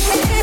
hey, hey.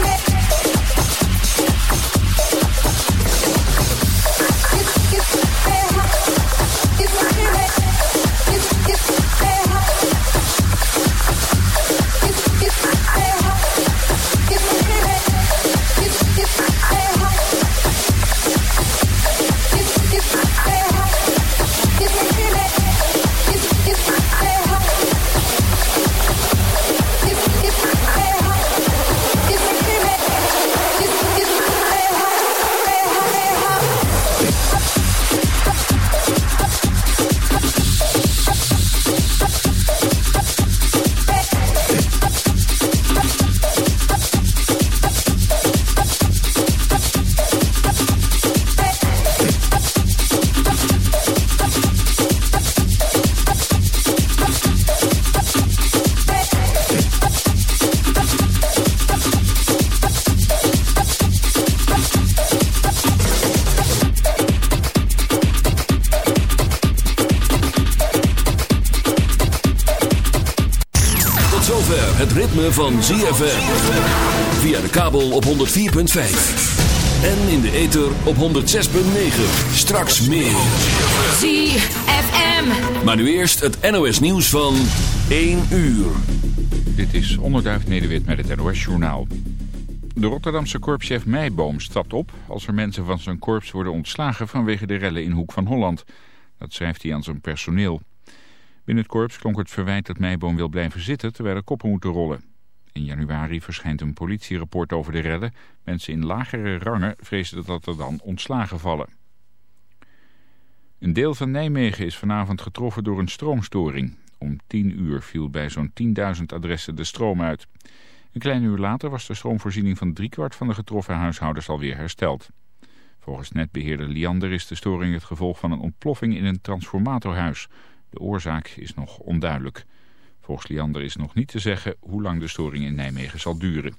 ZFM. Via de kabel op 104.5. En in de ether op 106.9. Straks meer. ZFM. Maar nu eerst het NOS nieuws van 1 uur. Dit is Onderduif Nederwit met het NOS Journaal. De Rotterdamse korpschef Meijboom stapt op als er mensen van zijn korps worden ontslagen vanwege de rellen in Hoek van Holland. Dat schrijft hij aan zijn personeel. Binnen het korps klonk het verwijt dat Meijboom wil blijven zitten terwijl er koppen moeten rollen. In januari verschijnt een politierapport over de redden. Mensen in lagere rangen vrezen dat er dan ontslagen vallen. Een deel van Nijmegen is vanavond getroffen door een stroomstoring. Om 10 uur viel bij zo'n 10.000 adressen de stroom uit. Een klein uur later was de stroomvoorziening van driekwart van de getroffen huishoudens alweer hersteld. Volgens netbeheerder Liander is de storing het gevolg van een ontploffing in een transformatorhuis. De oorzaak is nog onduidelijk. Volgens Liander is nog niet te zeggen hoe lang de storing in Nijmegen zal duren.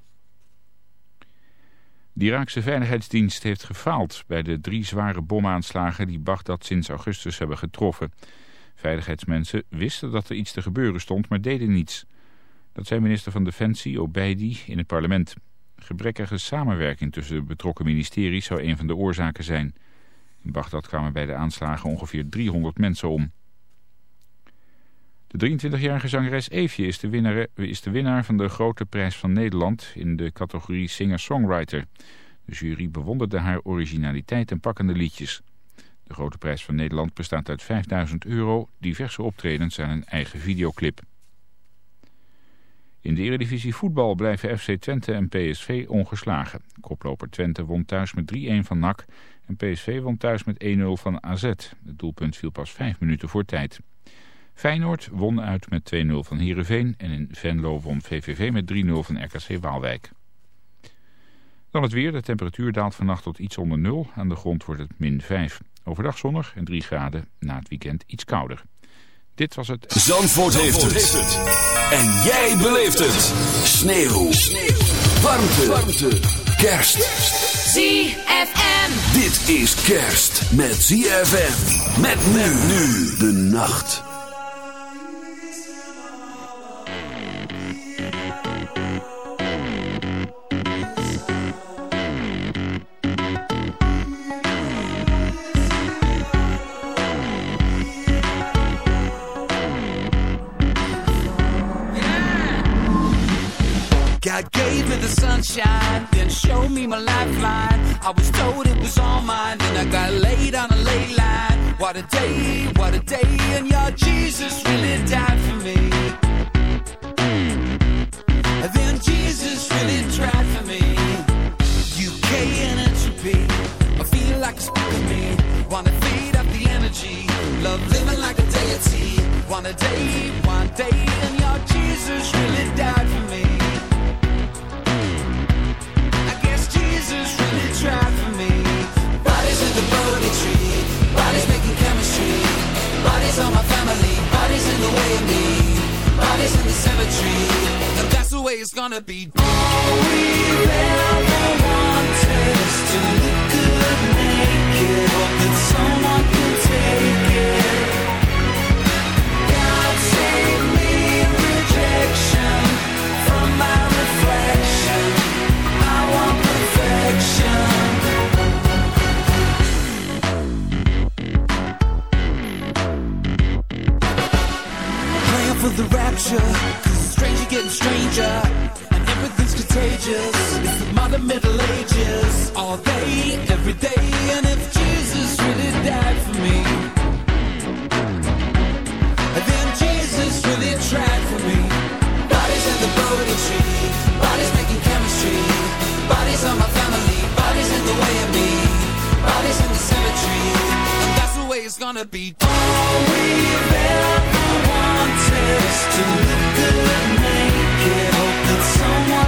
De Iraakse Veiligheidsdienst heeft gefaald bij de drie zware bomaanslagen die Bagdad sinds augustus hebben getroffen. Veiligheidsmensen wisten dat er iets te gebeuren stond, maar deden niets. Dat zei minister van Defensie Obeidi in het parlement. Gebrekkige samenwerking tussen de betrokken ministeries zou een van de oorzaken zijn. In Bagdad kwamen bij de aanslagen ongeveer 300 mensen om. De 23-jarige zangeres Eefje is de, winnaar, is de winnaar van de Grote Prijs van Nederland in de categorie Singer-Songwriter. De jury bewonderde haar originaliteit en pakkende liedjes. De Grote Prijs van Nederland bestaat uit 5000 euro, diverse optredens en een eigen videoclip. In de Eredivisie voetbal blijven FC Twente en PSV ongeslagen. Koploper Twente won thuis met 3-1 van NAC en PSV won thuis met 1-0 van AZ. Het doelpunt viel pas 5 minuten voor tijd. Feyenoord won uit met 2-0 van Heerenveen en in Venlo won VVV met 3-0 van RKC Waalwijk. Dan het weer. De temperatuur daalt vannacht tot iets onder 0. Aan de grond wordt het min 5. Overdag zonnig en 3 graden. Na het weekend iets kouder. Dit was het... Zandvoort, heeft, het. En jij beleeft het. Sneeuw. Sneeuw. Warmte. Warmte. Kerst. ZFM. Dit is kerst met ZFM. Met men nu de nacht. I was told it was all mine, then I got laid on a ley line. What a day, what a day, and your Jesus wanna be. someone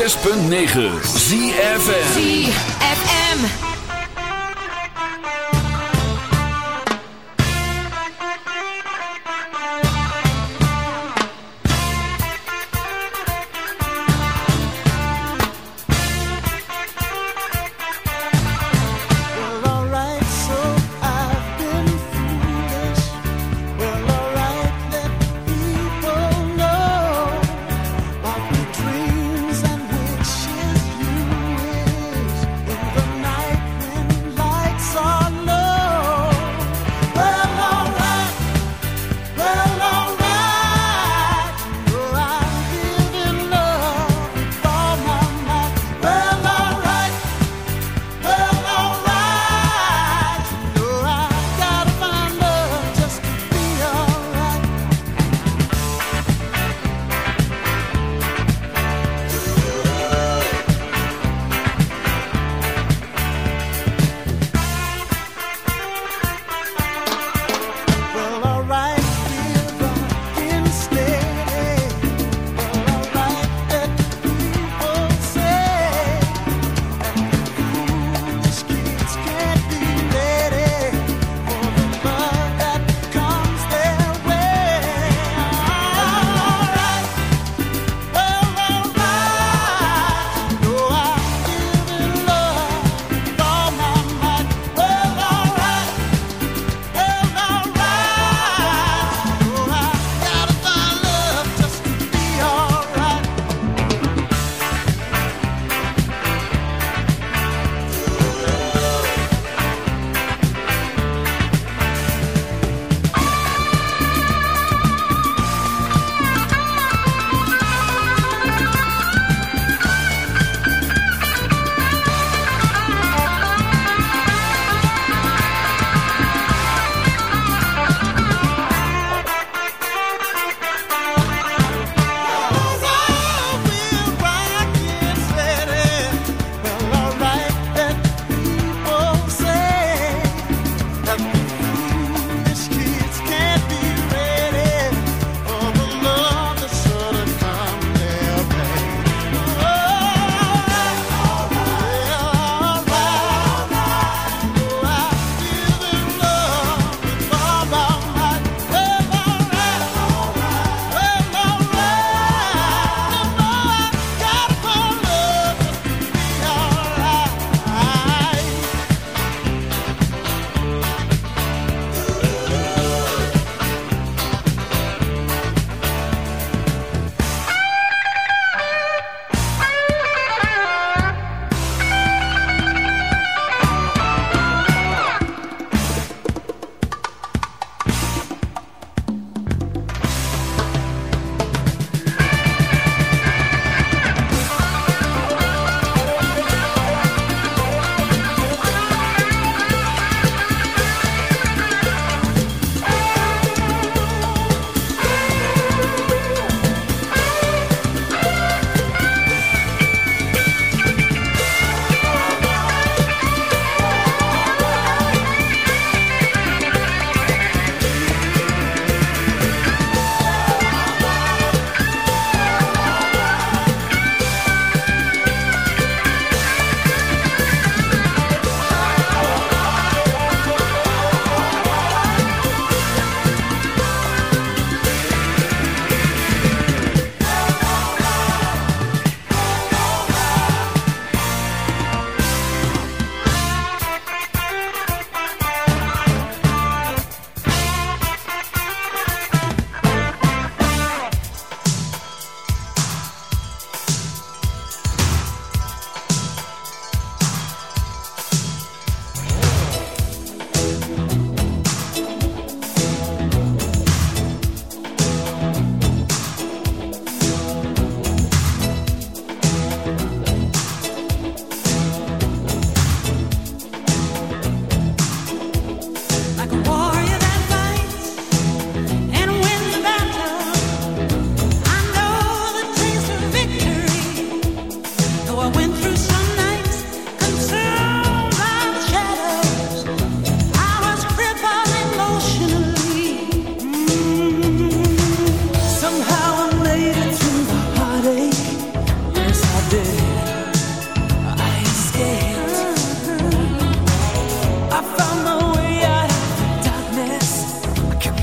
106.9 ZFN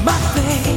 my face.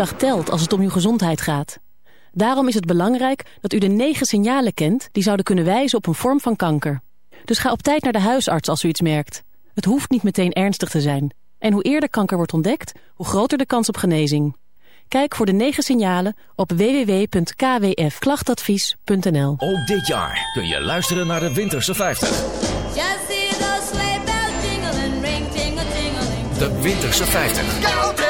Dag telt als het om uw gezondheid gaat. Daarom is het belangrijk dat u de negen signalen kent die zouden kunnen wijzen op een vorm van kanker. Dus ga op tijd naar de huisarts als u iets merkt. Het hoeft niet meteen ernstig te zijn. En hoe eerder kanker wordt ontdekt, hoe groter de kans op genezing. Kijk voor de negen signalen op www.kwfklachtadvies.nl Ook dit jaar kun je luisteren naar de Winterse 50. Just see those sleigh bells jingling, ring tingle tingling. De Winterse 50.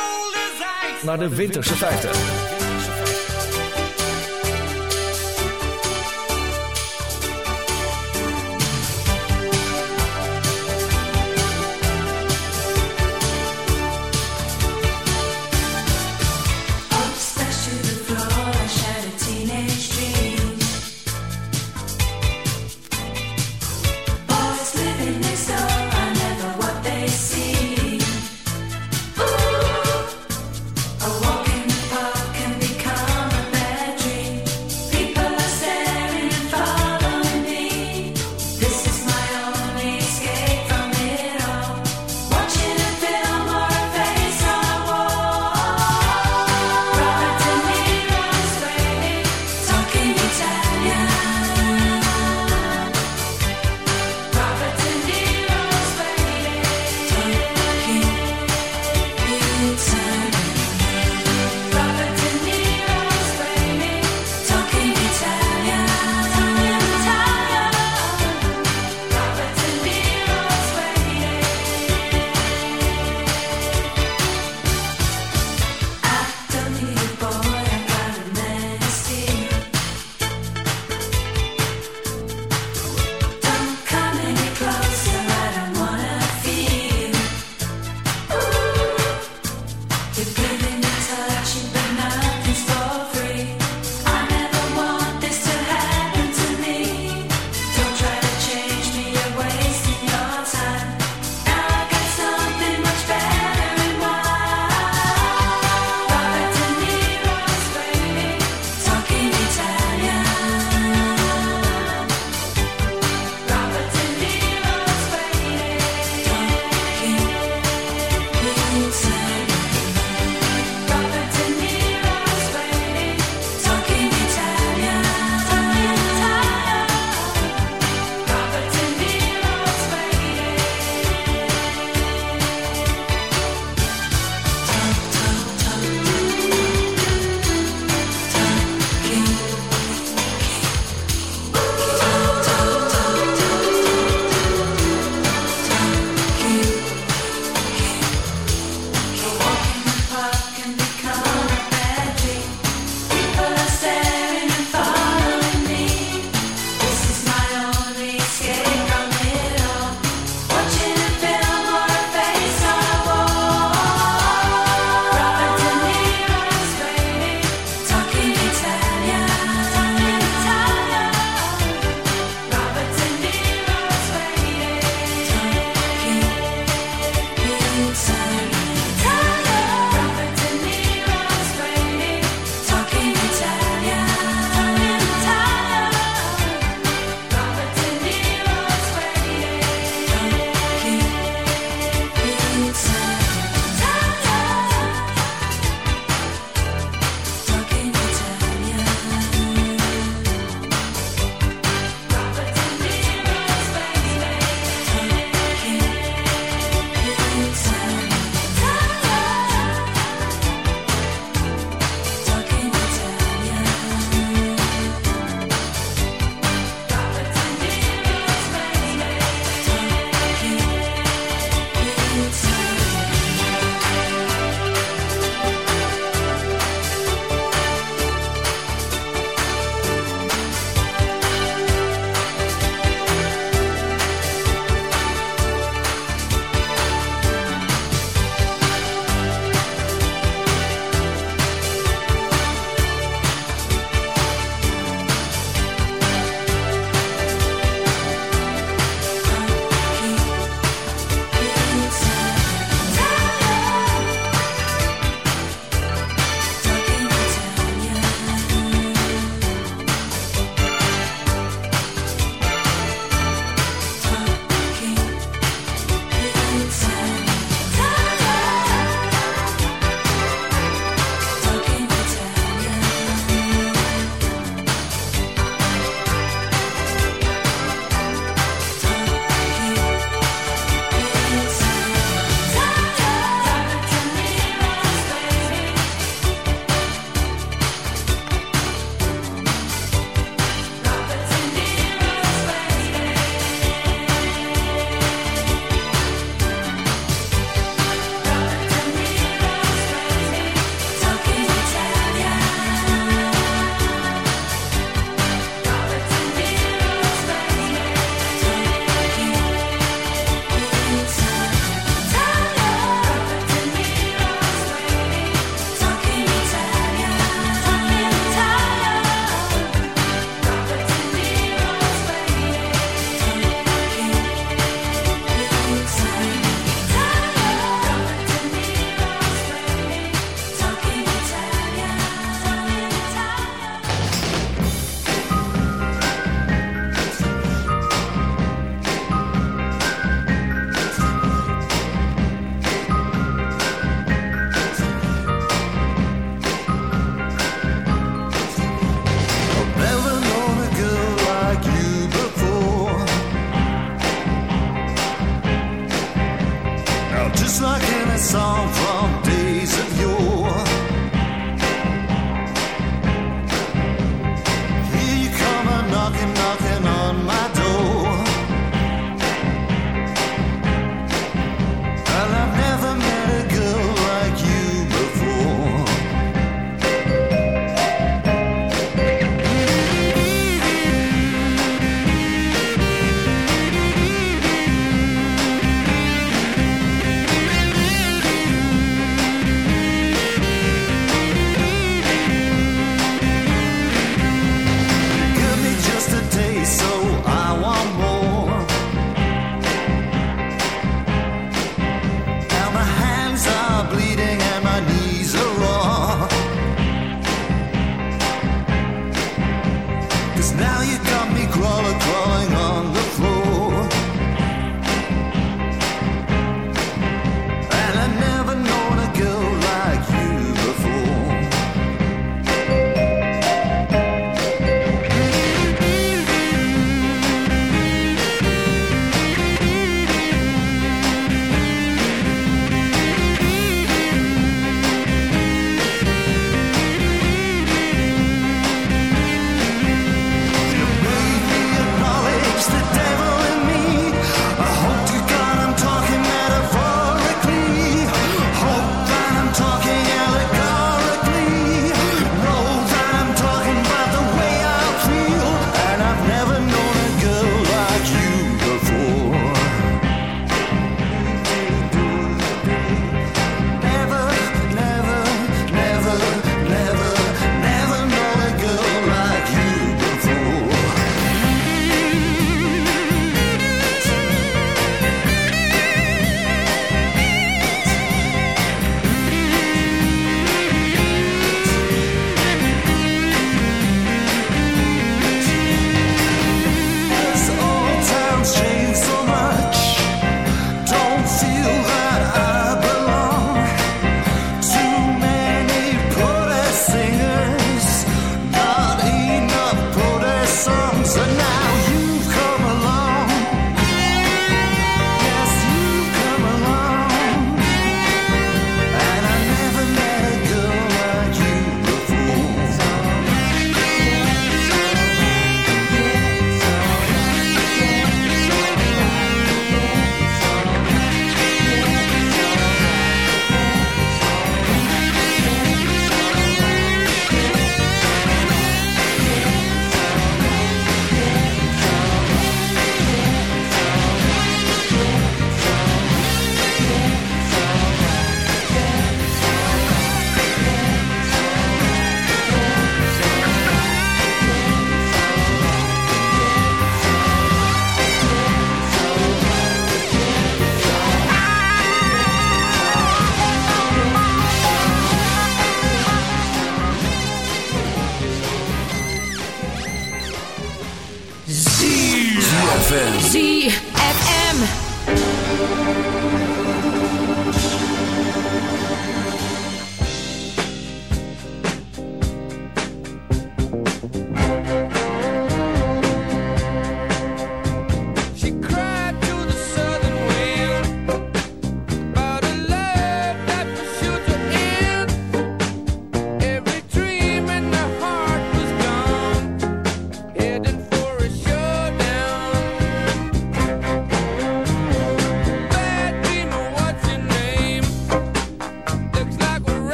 naar de Winterse 50.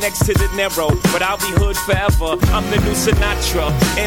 Next to the Narrow. But I'll be hood forever. I'm the new Sinatra.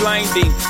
blinding.